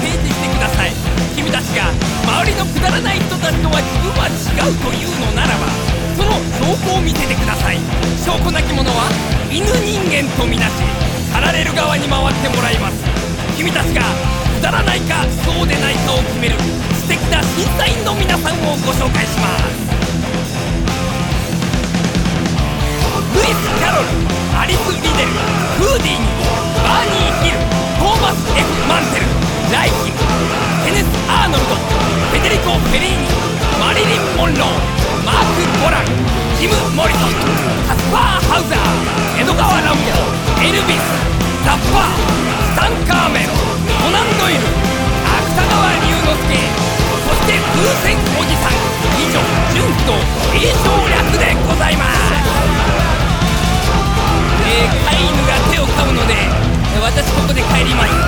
提示してください。君たちが周りのくだらない人たちとは自分は違うというのならばその証拠を見せてください。証拠なき者は犬人間とみなし駆られる側に回ってもらいます。君たちがくだらないかそうでないかを決める素敵な審査員の皆さんをご紹介します。ライヒムケネス・アーノルドフェデリコ・フェリーニマリリン・モンローマーク・ボランキム・モリソンカスパー・ハウザー江戸川乱歩エルビスザッパースタン・カーメンコナン・ドイル芥川龍之介そして風船おじさん以上純と名翔略でございます、えー、飼い犬が手を噛むので私ここで帰ります。